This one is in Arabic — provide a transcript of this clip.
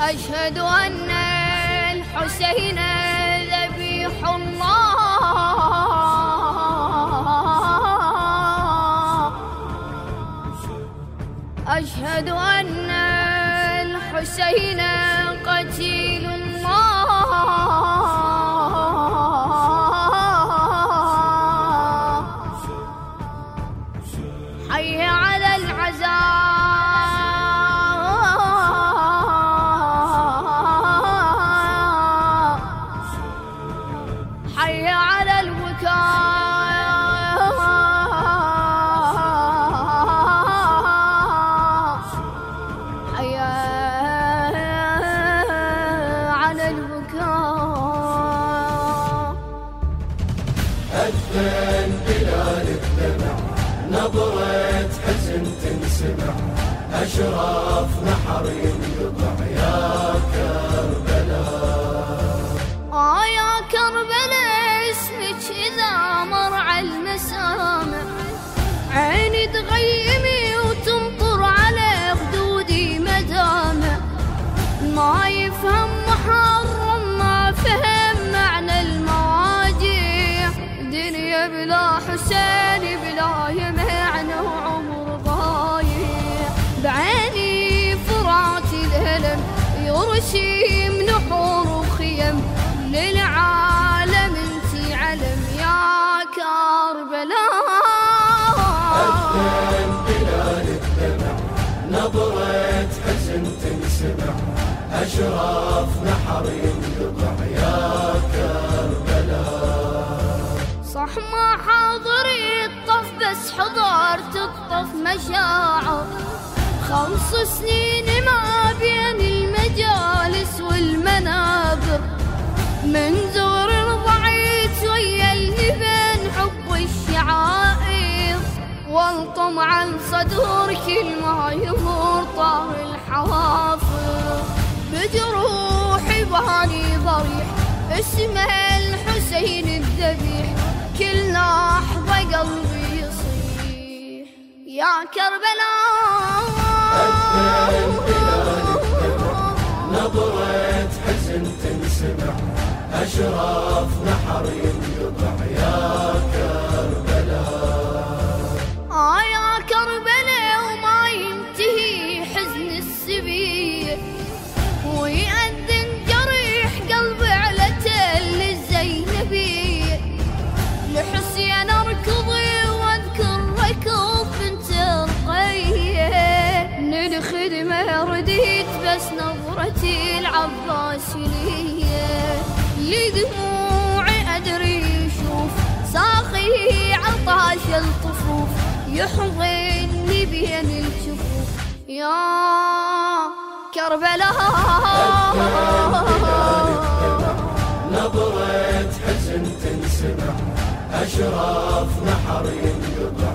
أشهد أن الحسين ذبيح الله. أشهد أن الحسين قتيل الله. حي على العزاء. أذن بلال الدمع نظرة حزن تنسمع أشراف يرشم نحور وخيم للعالم انتي علم يا كربلاء. أذن بلال الدمع نظرة حزن تنسمع أشراف نحر ينقطع يا كربلاء. صح ما حاضري الطف بس حضرت الطف مشاعر. خمس سنين ما بين والطم عن صدور كل ما يمر طار الحوافر بجروحي باني ضريح اسمه الحسين الذبيح كل لحظة قلبي يصيح. يا كربلاء نظرة حزن تنسمع أشراف نحر ينقطع يا كربلاء. نظرتي العباسية لدموعي ادري يشوف ساقي عطاش الطفوف يحضني بين الجفوف. يا كربلاء! نظرة حزن تنسمع أشراف نحر ينقطع